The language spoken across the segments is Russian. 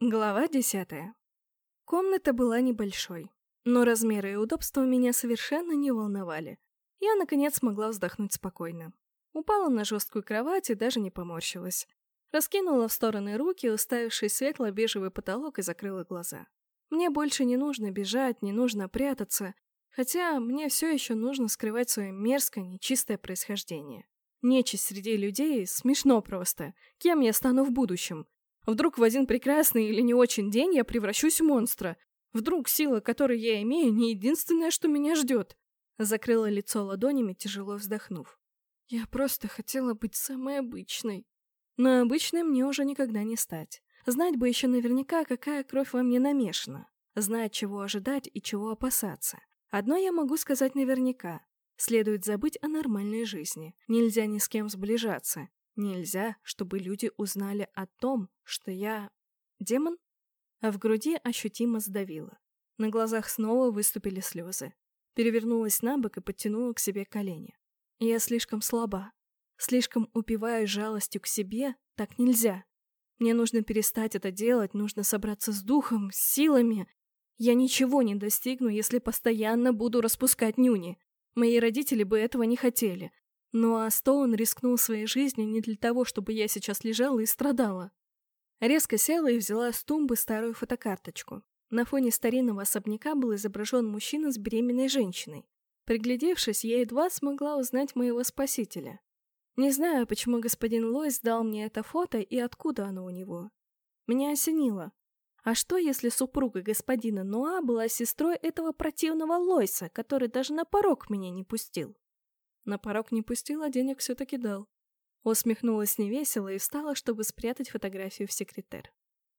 Глава десятая. Комната была небольшой, но размеры и удобства меня совершенно не волновали. Я, наконец, смогла вздохнуть спокойно. Упала на жесткую кровать и даже не поморщилась. Раскинула в стороны руки, уставившись в светло-бежевый потолок и закрыла глаза. Мне больше не нужно бежать, не нужно прятаться, хотя мне все еще нужно скрывать свое мерзкое, нечистое происхождение. Нечисть среди людей смешно просто. Кем я стану в будущем? Вдруг в один прекрасный или не очень день я превращусь в монстра. Вдруг сила, которую я имею, не единственное, что меня ждет. Закрыла лицо ладонями, тяжело вздохнув. Я просто хотела быть самой обычной. Но обычной мне уже никогда не стать. Знать бы еще наверняка, какая кровь во мне намешана. Знать, чего ожидать и чего опасаться. Одно я могу сказать наверняка. Следует забыть о нормальной жизни. Нельзя ни с кем сближаться. Нельзя, чтобы люди узнали о том, что я... демон? А в груди ощутимо сдавило. На глазах снова выступили слезы. Перевернулась на бок и подтянула к себе колени. Я слишком слаба. Слишком упиваюсь жалостью к себе. Так нельзя. Мне нужно перестать это делать, нужно собраться с духом, с силами. Я ничего не достигну, если постоянно буду распускать нюни. Мои родители бы этого не хотели. Ну а Стоун рискнул своей жизнью не для того, чтобы я сейчас лежала и страдала. Резко села и взяла с тумбы старую фотокарточку. На фоне старинного особняка был изображен мужчина с беременной женщиной. Приглядевшись, я едва смогла узнать моего спасителя. Не знаю, почему господин Лойс дал мне это фото и откуда оно у него. Меня осенило. А что, если супруга господина Нуа была сестрой этого противного Лойса, который даже на порог меня не пустил? На порог не пустил, а денег все-таки дал. Усмехнулась невесело и встала, чтобы спрятать фотографию в секретер.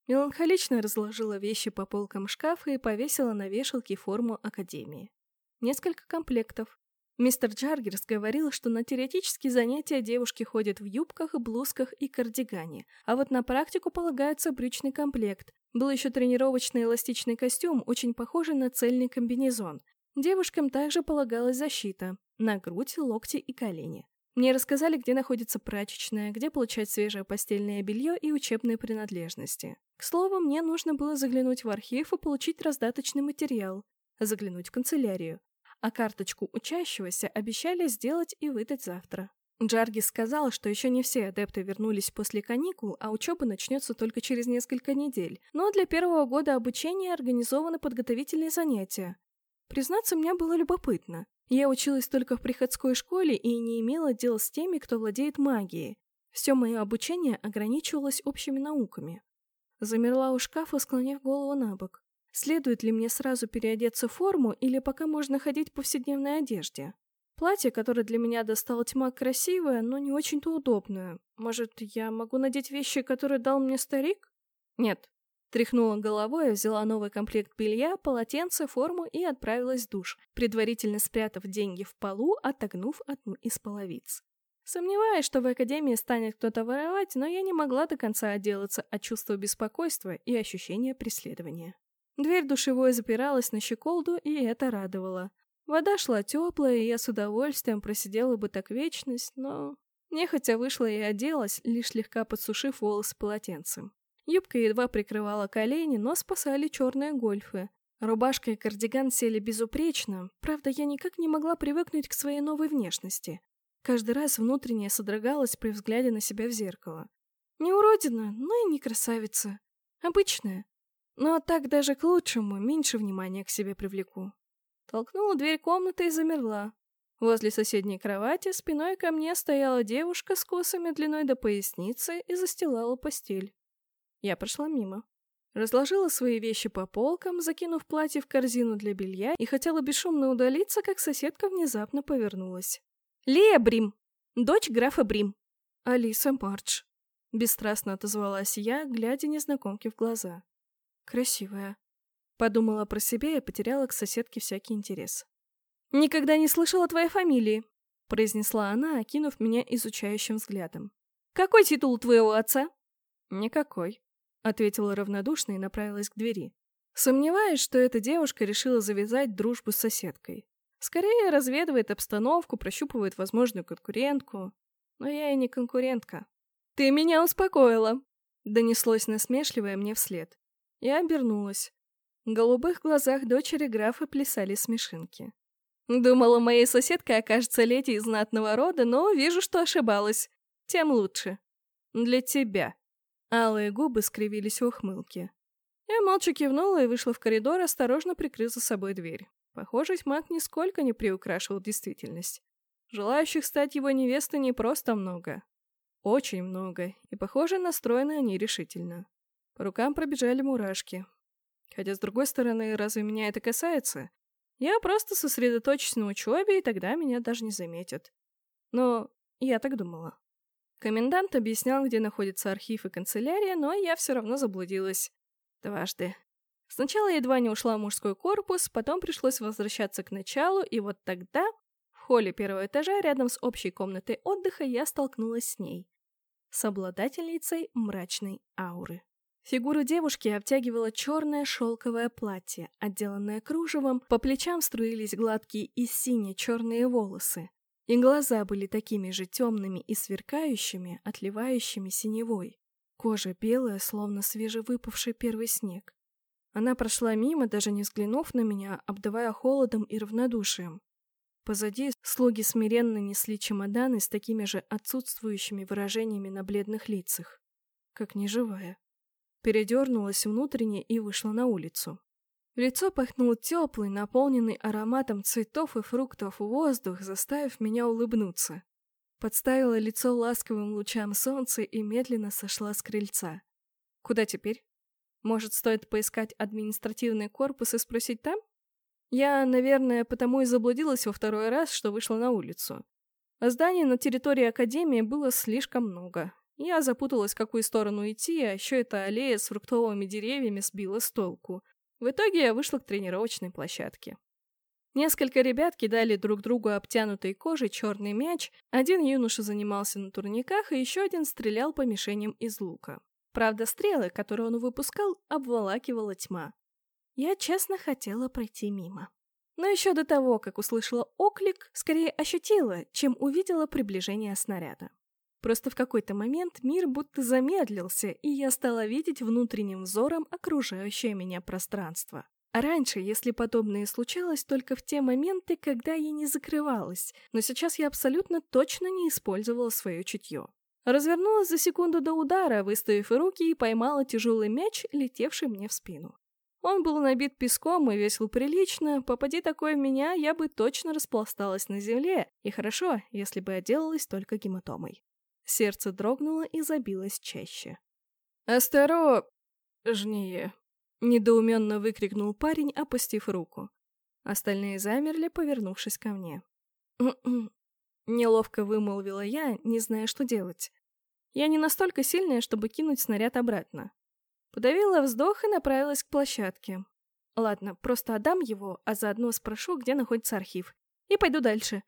Меланхолично разложила вещи по полкам шкафа и повесила на вешалке форму академии. Несколько комплектов. Мистер Джаргерс говорил, что на теоретические занятия девушки ходят в юбках, блузках и кардигане, а вот на практику полагается брючный комплект, был еще тренировочный эластичный костюм, очень похожий на цельный комбинезон. Девушкам также полагалась защита на грудь, локти и колени. Мне рассказали, где находится прачечная, где получать свежее постельное белье и учебные принадлежности. К слову, мне нужно было заглянуть в архив и получить раздаточный материал, заглянуть в канцелярию. А карточку учащегося обещали сделать и выдать завтра. Джаргис сказал, что еще не все адепты вернулись после каникул, а учеба начнется только через несколько недель. Но для первого года обучения организованы подготовительные занятия. Признаться, мне было любопытно. Я училась только в приходской школе и не имела дела с теми, кто владеет магией. Все мое обучение ограничивалось общими науками. Замерла у шкафа, склонив голову на бок. Следует ли мне сразу переодеться в форму или пока можно ходить в повседневной одежде? Платье, которое для меня достала тьма, красивое, но не очень-то удобное. Может, я могу надеть вещи, которые дал мне старик? Нет. Тряхнула головой, взяла новый комплект белья, полотенце, форму и отправилась в душ, предварительно спрятав деньги в полу, отогнув одну из половиц. Сомневаюсь, что в академии станет кто-то воровать, но я не могла до конца отделаться от чувства беспокойства и ощущения преследования. Дверь душевой запиралась на щеколду, и это радовало. Вода шла теплая, и я с удовольствием просидела бы так вечность, но... Нехотя вышла и оделась, лишь слегка подсушив волосы полотенцем. Юбка едва прикрывала колени, но спасали черные гольфы. Рубашка и кардиган сели безупречно, правда, я никак не могла привыкнуть к своей новой внешности. Каждый раз внутренне содрогалась при взгляде на себя в зеркало. Не уродина, но и не красавица. Обычная. Но так даже к лучшему, меньше внимания к себе привлеку. Толкнула дверь комнаты и замерла. Возле соседней кровати спиной ко мне стояла девушка с косами длиной до поясницы и застилала постель. Я прошла мимо. Разложила свои вещи по полкам, закинув платье в корзину для белья и хотела бесшумно удалиться, как соседка внезапно повернулась. «Лея Брим! Дочь графа Брим!» «Алиса Мардж», — бесстрастно отозвалась я, глядя незнакомке в глаза. «Красивая», Подумала про себя и потеряла к соседке всякий интерес. «Никогда не слышала твоей фамилии», — произнесла она, окинув меня изучающим взглядом. «Какой титул твоего отца?» «Никакой», — ответила равнодушно и направилась к двери. Сомневаюсь, что эта девушка решила завязать дружбу с соседкой. Скорее разведывает обстановку, прощупывает возможную конкурентку. Но я и не конкурентка. «Ты меня успокоила!» — донеслось насмешливое мне вслед. Я обернулась. В голубых глазах дочери графа плясали смешинки. Думала, моей соседкой окажется леди из знатного рода, но вижу, что ошибалась. Тем лучше. Для тебя. Алые губы скривились в ухмылке. Я молча кивнула и вышла в коридор, осторожно прикрыв за собой дверь. Похоже, маг нисколько не приукрашивал действительность. Желающих стать его невестой не просто много. Очень много, и, похоже, настроены они решительно. По рукам пробежали мурашки. Хотя, с другой стороны, разве меня это касается? Я просто сосредоточусь на учебе, и тогда меня даже не заметят. Но я так думала. Комендант объяснял, где находится архив и канцелярия, но я все равно заблудилась. Дважды. Сначала едва не ушла в мужской корпус, потом пришлось возвращаться к началу, и вот тогда, в холле первого этажа, рядом с общей комнатой отдыха, я столкнулась с ней. С обладательницей мрачной ауры. Фигуру девушки обтягивало черное шелковое платье, отделанное кружевом, по плечам струились гладкие и сине-черные волосы, и глаза были такими же темными и сверкающими, отливающими синевой. Кожа белая, словно свежевыпавший первый снег. Она прошла мимо, даже не взглянув на меня, обдавая холодом и равнодушием. Позади слуги смиренно несли чемоданы с такими же отсутствующими выражениями на бледных лицах. Как неживая. Передернулась внутренне и вышла на улицу. Лицо пахнул теплый, наполненный ароматом цветов и фруктов воздух, заставив меня улыбнуться. Подставила лицо ласковым лучам солнца и медленно сошла с крыльца. Куда теперь? Может, стоит поискать административный корпус и спросить там? Я, наверное, потому и заблудилась во второй раз, что вышла на улицу. А зданий на территории Академии было слишком много. Я запуталась, в какую сторону идти, а еще эта аллея с фруктовыми деревьями сбила с толку. В итоге я вышла к тренировочной площадке. Несколько ребят кидали друг другу обтянутой кожей черный мяч, один юноша занимался на турниках, и еще один стрелял по мишеням из лука. Правда, стрелы, которые он выпускал, обволакивала тьма. Я честно хотела пройти мимо. Но еще до того, как услышала оклик, скорее ощутила, чем увидела приближение снаряда. Просто в какой-то момент мир будто замедлился, и я стала видеть внутренним взором окружающее меня пространство. А раньше, если подобное случалось, только в те моменты, когда я не закрывалась, но сейчас я абсолютно точно не использовала свое чутье. Развернулась за секунду до удара, выставив руки и поймала тяжелый мяч, летевший мне в спину. Он был набит песком и весил прилично, попади такое в меня, я бы точно распласталась на земле, и хорошо, если бы отделалась только гематомой. Сердце дрогнуло и забилось чаще. «Осторожнее!» — недоуменно выкрикнул парень, опустив руку. Остальные замерли, повернувшись ко мне. Неловко вымолвила я, не зная, что делать. Я не настолько сильная, чтобы кинуть снаряд обратно. Подавила вздох и направилась к площадке. Ладно, просто отдам его, а заодно спрошу, где находится архив. И пойду дальше.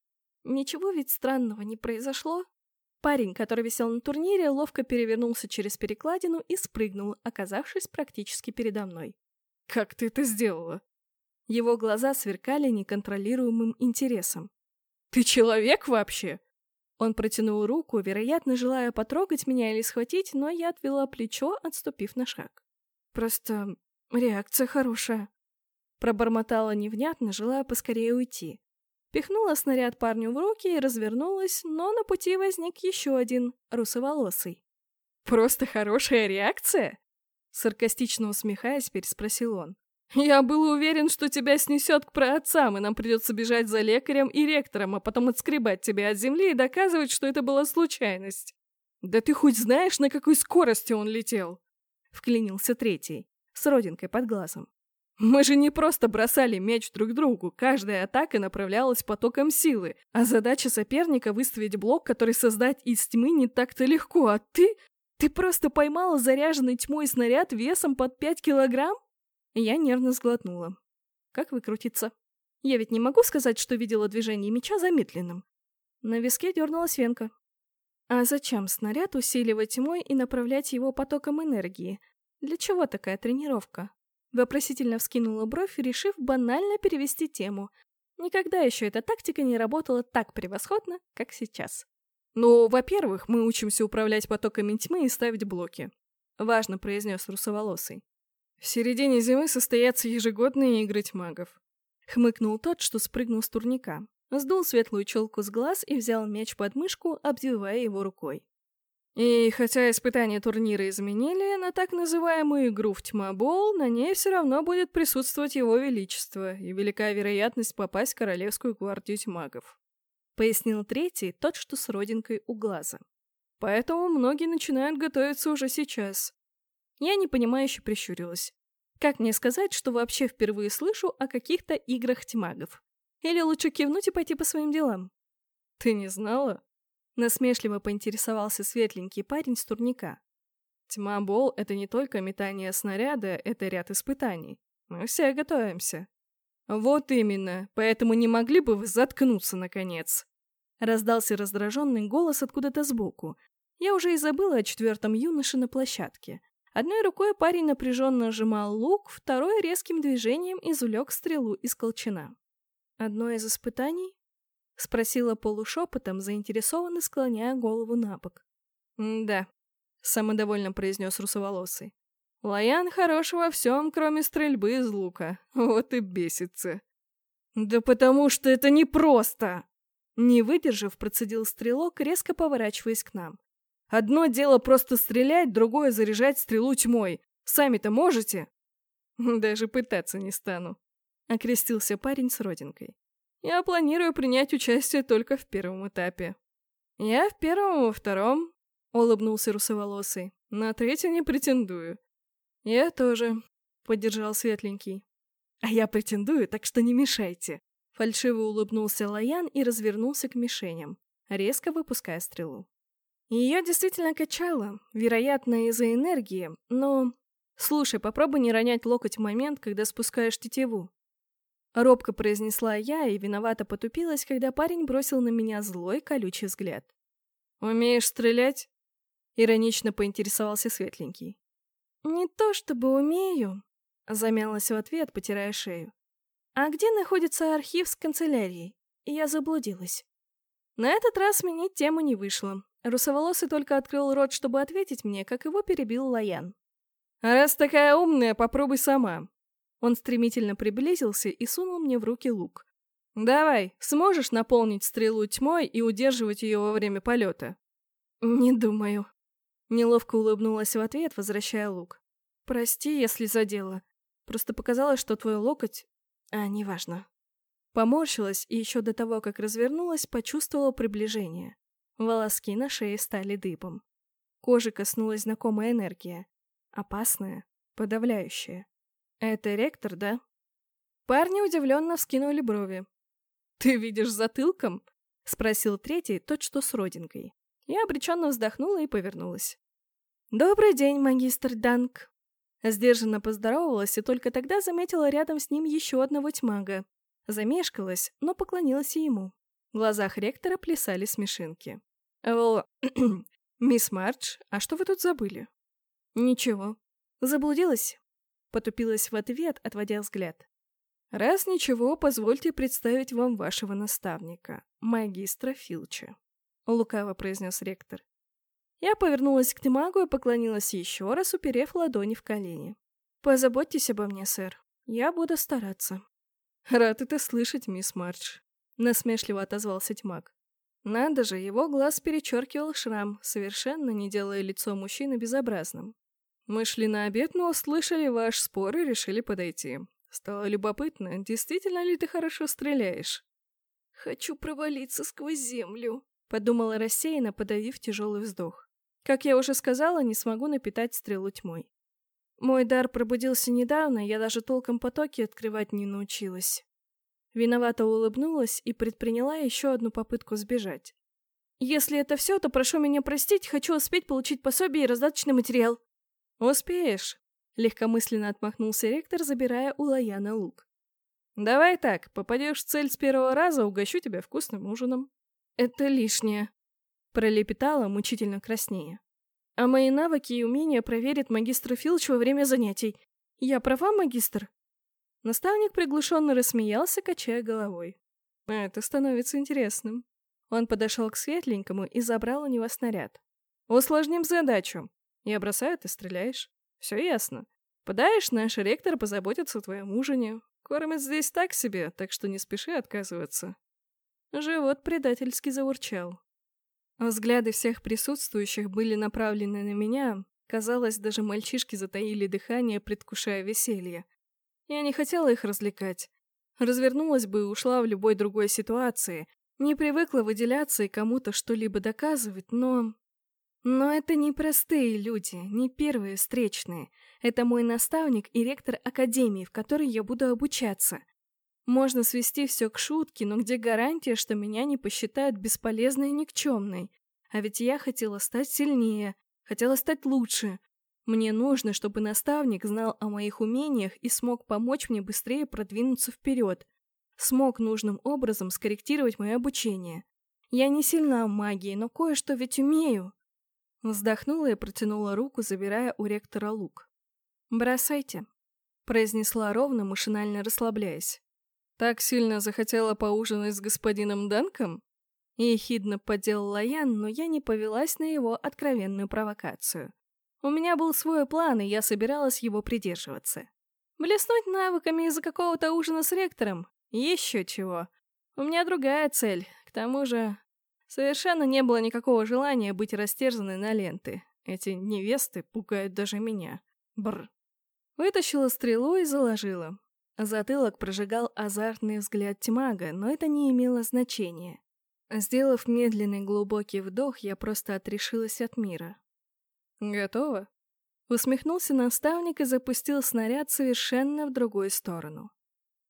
Ничего ведь странного не произошло. Парень, который висел на турнире, ловко перевернулся через перекладину и спрыгнул, оказавшись практически передо мной. «Как ты это сделала?» Его глаза сверкали неконтролируемым интересом. «Ты человек вообще?» Он протянул руку, вероятно, желая потрогать меня или схватить, но я отвела плечо, отступив на шаг. «Просто реакция хорошая», — пробормотала невнятно, желая поскорее уйти. Пихнула снаряд парню в руки и развернулась, но на пути возник еще один, русоволосый. «Просто хорошая реакция?» Саркастично усмехаясь, переспросил он. «Я был уверен, что тебя снесет к праотцам, и нам придется бежать за лекарем и ректором, а потом отскребать тебя от земли и доказывать, что это была случайность». «Да ты хоть знаешь, на какой скорости он летел?» Вклинился третий, с родинкой под глазом. Мы же не просто бросали мяч друг другу, каждая атака направлялась потоком силы, а задача соперника выставить блок, который создать из тьмы не так-то легко, а ты... Ты просто поймала заряженный тьмой снаряд весом под 5 килограмм? Я нервно сглотнула. Как выкрутиться? Я ведь не могу сказать, что видела движение мяча замедленным. На виске дернулась венка. А зачем снаряд усиливать тьмой и направлять его потоком энергии? Для чего такая тренировка? Вопросительно вскинула бровь, решив банально перевести тему. Никогда еще эта тактика не работала так превосходно, как сейчас. «Ну, во-первых, мы учимся управлять потоками тьмы и ставить блоки», — важно произнес русоволосый. В середине зимы состоятся ежегодные игры тьмагов. Хмыкнул тот, что спрыгнул с турника. Сдул светлую челку с глаз и взял мяч под мышку, обвивая его рукой. И хотя испытания турнира изменили на так называемую игру в тьмобол, на ней все равно будет присутствовать его величество и велика вероятность попасть в королевскую гвардию тьмагов. Пояснил третий, тот, что с родинкой у глаза. Поэтому многие начинают готовиться уже сейчас. Я непонимающе прищурилась. Как мне сказать, что вообще впервые слышу о каких-то играх тьмагов? Или лучше кивнуть и пойти по своим делам? Ты не знала? Насмешливо поинтересовался светленький парень с турника. Тьма-бол — это не только метание снаряда, это ряд испытаний. Мы все готовимся. Вот именно, поэтому не могли бы вы заткнуться, наконец? Раздался раздраженный голос откуда-то сбоку. Я уже и забыла о четвертом юноше на площадке. Одной рукой парень напряженно сжимал лук, второй резким движением извлек стрелу из колчана. Одно из испытаний? — спросила полушепотом, заинтересованно склоняя голову на бок. «Да», — самодовольно произнес русоволосый. «Лоян хорош во всем, кроме стрельбы из лука. Вот и бесится». «Да потому что это непросто!» Не выдержав, процедил стрелок, резко поворачиваясь к нам. «Одно дело просто стрелять, другое — заряжать стрелу тьмой. Сами-то можете?» «Даже пытаться не стану», — окрестился парень с родинкой. Я планирую принять участие только в первом этапе. Я в первом, во втором, — улыбнулся русоволосый. На третий не претендую. Я тоже, — поддержал светленький. А я претендую, так что не мешайте. Фальшиво улыбнулся Лаян и развернулся к мишеням, резко выпуская стрелу. Ее действительно качало, вероятно, из-за энергии, но... Слушай, попробуй не ронять локоть в момент, когда спускаешь тетиву. Робко произнесла я и виновато потупилась, когда парень бросил на меня злой, колючий взгляд. «Умеешь стрелять?» — иронично поинтересовался Светленький. «Не то чтобы умею», — замялась в ответ, потирая шею. «А где находится архив с канцелярией?» И я заблудилась. На этот раз сменить тему не вышло. Русоволосый только открыл рот, чтобы ответить мне, как его перебил Лаян. «Раз такая умная, попробуй сама. Он стремительно приблизился и сунул мне в руки лук. «Давай, сможешь наполнить стрелу тьмой и удерживать ее во время полета?» «Не думаю». Неловко улыбнулась в ответ, возвращая лук. «Прости, если задела. Просто показалось, что твой локоть... А, неважно». Поморщилась и еще до того, как развернулась, почувствовала приближение. Волоски на шее стали дыбом. Кожи коснулась знакомая энергия. Опасная, подавляющая. «Это ректор, да?» Парни удивленно вскинули брови. «Ты видишь затылком?» — спросил третий, тот, что с родинкой. Я обреченно вздохнула и повернулась. «Добрый день, магистр Данк!» Сдержанно поздоровалась и только тогда заметила рядом с ним еще одного тьмага. Замешкалась, но поклонилась и ему. В глазах ректора плясали смешинки. «О, мисс Мардж, а что вы тут забыли?» «Ничего. Заблудилась?» Потупилась в ответ, отводя взгляд. «Раз ничего, позвольте представить вам вашего наставника, магистра Филча», — лукаво произнес ректор. Я повернулась к Тимагу и поклонилась еще раз, уперев ладони в колени. «Позаботьтесь обо мне, сэр. Я буду стараться». «Рад это слышать, мисс Мардж», — насмешливо отозвался Тьмак. Надо же, его глаз перечеркивал шрам, совершенно не делая лицо мужчины безобразным. Мы шли на обед, но услышали ваш спор и решили подойти. Стало любопытно, действительно ли ты хорошо стреляешь? Хочу провалиться сквозь землю, подумала рассеянно, подавив тяжелый вздох. Как я уже сказала, не смогу напитать стрелу тьмой. Мой дар пробудился недавно, я даже толком потоки открывать не научилась. Виновато улыбнулась и предприняла еще одну попытку сбежать. Если это все, то прошу меня простить, хочу успеть получить пособие и раздаточный материал. «Успеешь», — легкомысленно отмахнулся ректор, забирая у Лаяна лук. «Давай так, попадешь в цель с первого раза, угощу тебя вкусным ужином». «Это лишнее», — пролепетала, мучительно краснее. «А мои навыки и умения проверит магистр Филч во время занятий. Я права, магистр?» Наставник приглушенно рассмеялся, качая головой. «Это становится интересным». Он подошел к светленькому и забрал у него снаряд. «Усложним задачу. Я бросаю, ты стреляешь. Все ясно. Совпадаешь, наш ректор позаботится о твоем ужине. Кормят здесь так себе, так что не спеши отказываться». Живот предательски заурчал. Взгляды всех присутствующих были направлены на меня. Казалось, даже мальчишки затаили дыхание, предвкушая веселье. Я не хотела их развлекать. Развернулась бы и ушла в любой другой ситуации. Не привыкла выделяться и кому-то что-либо доказывать, но... Но это не простые люди, не первые встречные. Это мой наставник и ректор академии, в которой я буду обучаться. Можно свести все к шутке, но где гарантия, что меня не посчитают бесполезной и никчемной? А ведь я хотела стать сильнее, хотела стать лучше. Мне нужно, чтобы наставник знал о моих умениях и смог помочь мне быстрее продвинуться вперед. Смог нужным образом скорректировать мое обучение. Я не сильна в магии, но кое-что ведь умею. Вздохнула и протянула руку, забирая у ректора лук. «Бросайте», — произнесла ровно, машинально расслабляясь. Так сильно захотела поужинать с господином Данком? Ехидно подделал Лаян, но я не повелась на его откровенную провокацию. У меня был свой план, и я собиралась его придерживаться. Блеснуть навыками из-за какого-то ужина с ректором? Еще чего. У меня другая цель. К тому же, совершенно не было никакого желания быть растерзанной на ленты. Эти невесты пугают даже меня. Бр. Вытащила стрелу и заложила. Затылок прожигал азартный взгляд тьмага, но это не имело значения. Сделав медленный глубокий вдох, я просто отрешилась от мира. «Готово?» Усмехнулся наставник и запустил снаряд совершенно в другую сторону.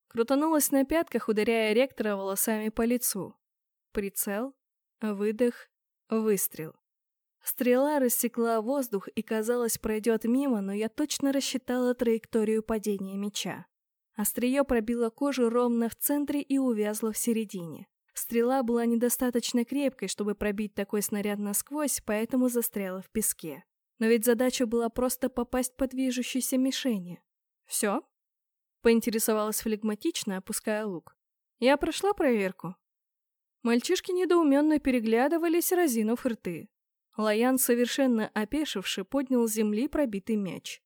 Крутанулась на пятках, ударяя ректора волосами по лицу. Прицел, выдох, выстрел. Стрела рассекла воздух и, казалось, пройдет мимо, но я точно рассчитала траекторию падения меча. Острие пробило кожу ровно в центре и увязло в середине. Стрела была недостаточно крепкой, чтобы пробить такой снаряд насквозь, поэтому застряла в песке. Но ведь задача была просто попасть по движущейся мишени. «Все?» — поинтересовалась флегматично, опуская лук. «Я прошла проверку». Мальчишки недоуменно переглядывались, разинув рты. Лаян, совершенно опешивший, поднял с земли пробитый мяч.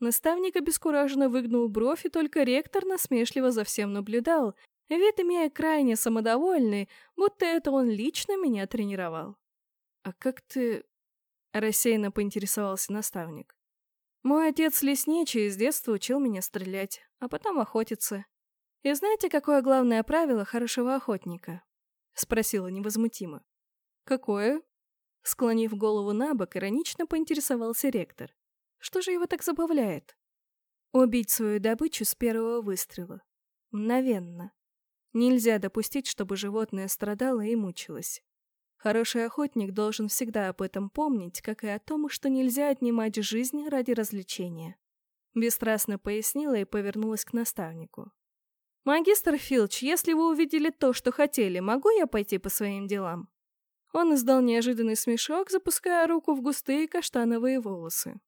Наставник обескураженно выгнул бровь, и только ректор насмешливо за всем наблюдал, вид имея крайне самодовольный, будто это он лично меня тренировал. «А как ты...» — рассеянно поинтересовался наставник. «Мой отец лесничий с детства учил меня стрелять, а потом охотиться. И знаете, какое главное правило хорошего охотника?» — спросила невозмутимо. «Какое?» Склонив голову на бок, иронично поинтересовался ректор. Что же его так забавляет? Убить свою добычу с первого выстрела. Мгновенно. Нельзя допустить, чтобы животное страдало и мучилось. Хороший охотник должен всегда об этом помнить, как и о том, что нельзя отнимать жизнь ради развлечения. Бесстрастно пояснила и повернулась к наставнику. «Магистр Филч, если вы увидели то, что хотели, могу я пойти по своим делам?» Он издал неожиданный смешок, запуская руку в густые каштановые волосы.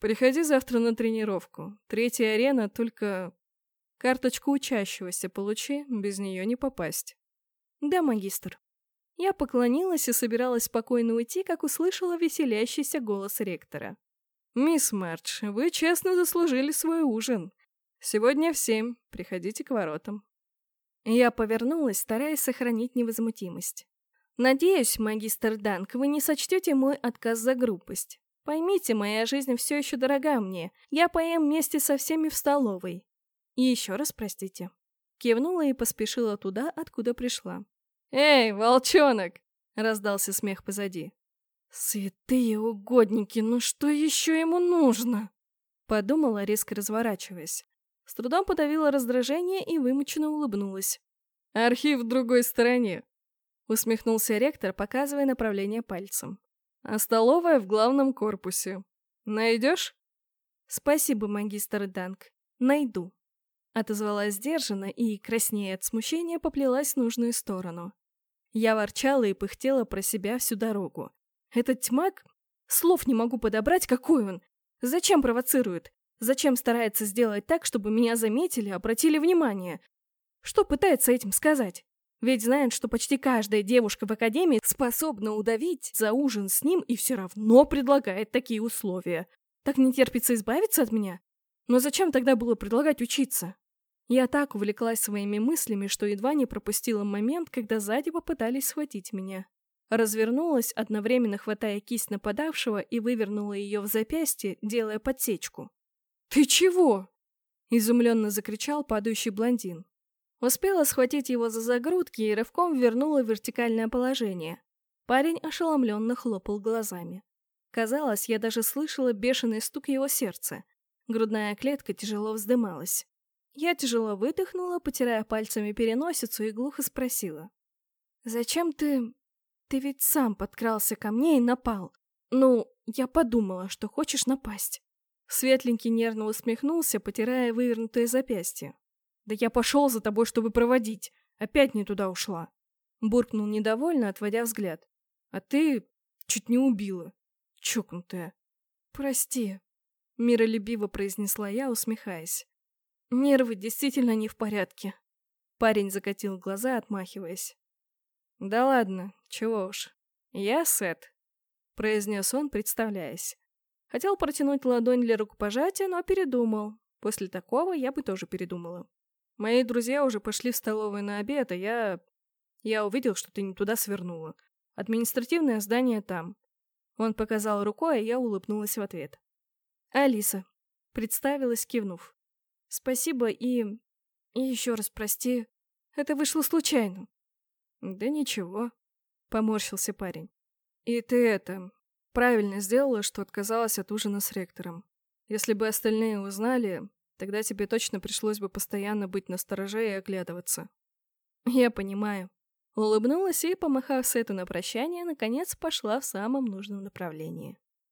Приходи завтра на тренировку. Третья арена, только... Карточку учащегося получи, без нее не попасть. Да, магистр. Я поклонилась и собиралась спокойно уйти, как услышала веселящийся голос ректора. «Мисс Мардж, вы честно заслужили свой ужин. Сегодня в семь. Приходите к воротам». Я повернулась, стараясь сохранить невозмутимость. «Надеюсь, магистр Данк, вы не сочтете мой отказ за грубость. Поймите, моя жизнь все еще дорога мне. Я поем вместе со всеми в столовой. И еще раз простите. Кивнула и поспешила туда, откуда пришла. «Эй, волчонок!» — раздался смех позади. «Святые угодники, ну что еще ему нужно?» Подумала, резко разворачиваясь. С трудом подавила раздражение и вымученно улыбнулась. «Архив в другой стороне!» Усмехнулся ректор, показывая направление пальцем а столовая в главном корпусе. Найдешь?» «Спасибо, магистр Данк. Найду». Отозвалась сдержанно и, краснея от смущения, поплелась в нужную сторону. Я ворчала и пыхтела про себя всю дорогу. Этот тьмак... Слов не могу подобрать, какой он. Зачем провоцирует? Зачем старается сделать так, чтобы меня заметили, обратили внимание? Что пытается этим сказать? Ведь знает, что почти каждая девушка в академии способна удавить за ужин с ним и все равно предлагает такие условия. Так не терпится избавиться от меня? Но зачем тогда было предлагать учиться? Я так увлеклась своими мыслями, что едва не пропустила момент, когда сзади попытались схватить меня. Развернулась, одновременно хватая кисть нападавшего и вывернула ее в запястье, делая подсечку. «Ты чего?» — изумленно закричал падающий блондин. Успела схватить его за загрудки и рывком вернула в вертикальное положение. Парень ошеломленно хлопал глазами. Казалось, я даже слышала бешеный стук его сердца. Грудная клетка тяжело вздымалась. Я тяжело выдохнула, потирая пальцами переносицу, и глухо спросила. «Зачем ты... Ты ведь сам подкрался ко мне и напал. Ну, я подумала, что хочешь напасть». Светленький нервно усмехнулся, потирая вывернутое запястье. «Да я пошел за тобой, чтобы проводить. Опять не туда ушла». Буркнул недовольно, отводя взгляд. «А ты чуть не убила. Чокнутая». «Прости», — миролюбиво произнесла я, усмехаясь. Нервы действительно не в порядке. Парень закатил глаза, отмахиваясь. «Да ладно, чего уж. Я Сет», — произнес он, представляясь. Хотел протянуть ладонь для рукопожатия, но передумал. После такого я бы тоже передумала. Мои друзья уже пошли в столовую на обед, а я... Я увидел, что ты не туда свернула. Административное здание там. Он показал рукой, а я улыбнулась в ответ. Алиса. Представилась, кивнув. Спасибо и... И еще раз прости. Это вышло случайно. Да ничего. Поморщился парень. И ты это... Правильно сделала, что отказалась от ужина с ректором. Если бы остальные узнали, тогда тебе точно пришлось бы постоянно быть настороже и оглядываться. Я понимаю. Улыбнулась и, помахав Сету на прощание, наконец пошла в самом нужном направлении.